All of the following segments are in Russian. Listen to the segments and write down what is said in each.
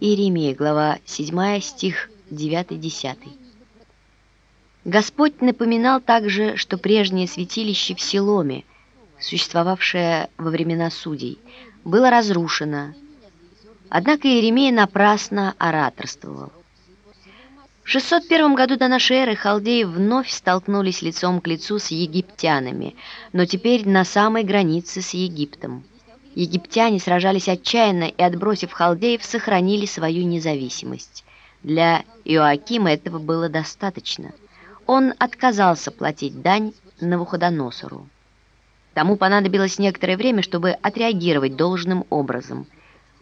Иеремия, глава 7, стих 9-10. Господь напоминал также, что прежнее святилище в Силоме, существовавшее во времена судей, было разрушено. Однако Иеремия напрасно ораторствовал. В 601 году до нашей эры халдеи вновь столкнулись лицом к лицу с египтянами, но теперь на самой границе с Египтом. Египтяне сражались отчаянно и, отбросив халдеев, сохранили свою независимость. Для Иоакима этого было достаточно. Он отказался платить дань Навуходоносору. Тому понадобилось некоторое время, чтобы отреагировать должным образом.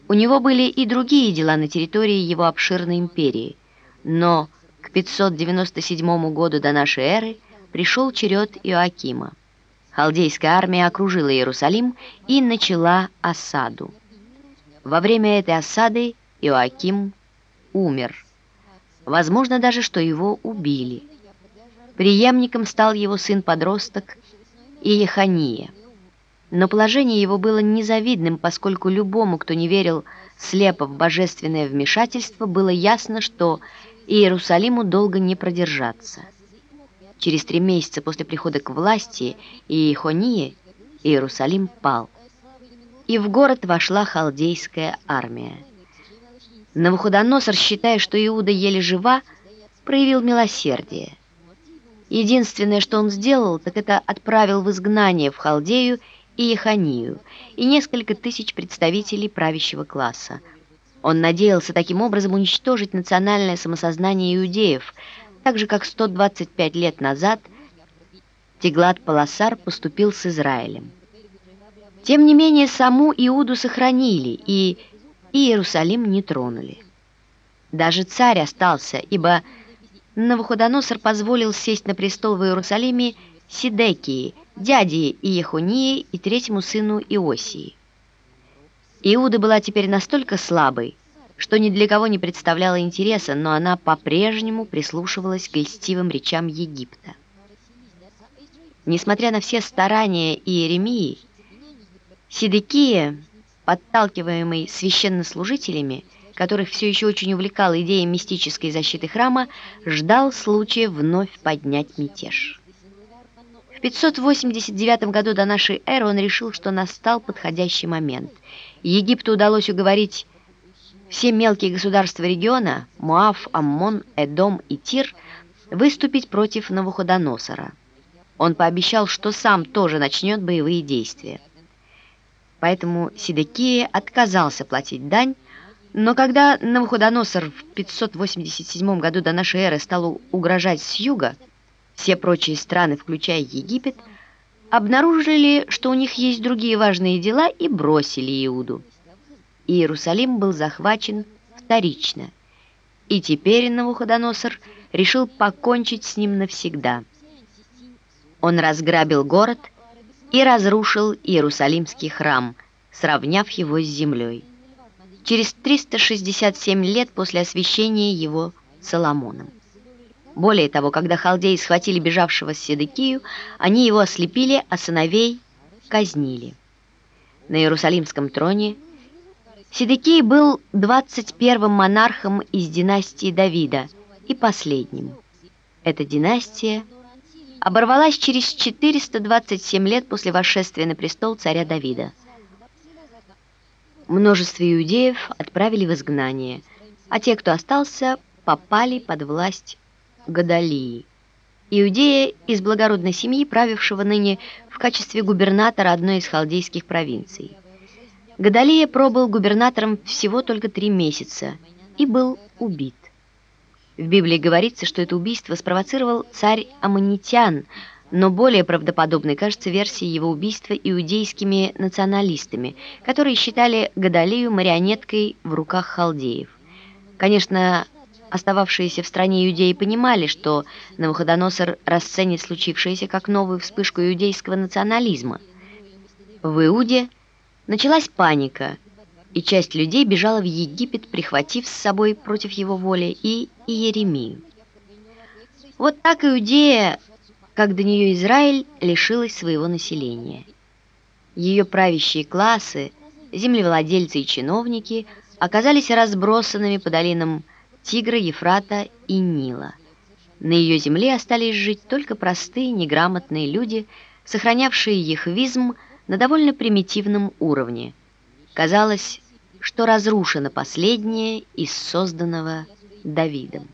У него были и другие дела на территории его обширной империи – но к 597 году до нашей эры пришел черед Иоакима. Халдейская армия окружила Иерусалим и начала осаду. Во время этой осады Иоаким умер. Возможно даже, что его убили. Приемником стал его сын-подросток Иехания. Но положение его было незавидным, поскольку любому, кто не верил слепо в божественное вмешательство, было ясно, что Иерусалиму долго не продержаться. Через три месяца после прихода к власти Иехонии Иерусалим пал, и в город вошла халдейская армия. Навуходоносор, считая, что Иуда еле жива, проявил милосердие. Единственное, что он сделал, так это отправил в изгнание в Халдею и Еханию и несколько тысяч представителей правящего класса – он надеялся таким образом уничтожить национальное самосознание иудеев, так же, как 125 лет назад Теглат-Паласар поступил с Израилем. Тем не менее, саму Иуду сохранили и Иерусалим не тронули. Даже царь остался, ибо Навуходоносор позволил сесть на престол в Иерусалиме Сидекии, дяде Иехонии и третьему сыну Иосии. Иуда была теперь настолько слабой, что ни для кого не представляла интереса, но она по-прежнему прислушивалась к льстивым речам Египта. Несмотря на все старания Иеремии, Сидекия, подталкиваемый священнослужителями, которых все еще очень увлекала идея мистической защиты храма, ждал случая вновь поднять мятеж. В 589 году до нашей эры он решил, что настал подходящий момент – Египту удалось уговорить все мелкие государства региона, Муав, Аммон, Эдом и Тир, выступить против Навуходоносора. Он пообещал, что сам тоже начнет боевые действия. Поэтому Сидекия отказался платить дань, но когда Навуходоносор в 587 году до нашей эры стал угрожать с юга, все прочие страны, включая Египет, обнаружили, что у них есть другие важные дела, и бросили Иуду. Иерусалим был захвачен вторично, и теперь Навуходоносор решил покончить с ним навсегда. Он разграбил город и разрушил Иерусалимский храм, сравняв его с землей. Через 367 лет после освящения его Соломоном. Более того, когда халдеи схватили бежавшего с Седекию, они его ослепили, а сыновей казнили. На Иерусалимском троне Седекий был 21-м монархом из династии Давида и последним. Эта династия оборвалась через 427 лет после восшествия на престол царя Давида. Множество иудеев отправили в изгнание, а те, кто остался, попали под власть Гадалии. Иудея из благородной семьи, правившего ныне в качестве губернатора одной из халдейских провинций. Гадалия пробыл губернатором всего только три месяца и был убит. В Библии говорится, что это убийство спровоцировал царь Аммонитян, но более правдоподобной кажется версия его убийства иудейскими националистами, которые считали Гадалию марионеткой в руках халдеев. Конечно, Остававшиеся в стране иудеи понимали, что Навуходоносор расценит случившееся как новую вспышку иудейского национализма. В Иуде началась паника, и часть людей бежала в Египет, прихватив с собой против его воли и Иеремию. Вот так Иудея, как до нее Израиль, лишилась своего населения. Ее правящие классы, землевладельцы и чиновники – оказались разбросанными по долинам Тигра, Ефрата и Нила. На ее земле остались жить только простые неграмотные люди, сохранявшие ехвизм на довольно примитивном уровне. Казалось, что разрушено последнее из созданного Давидом.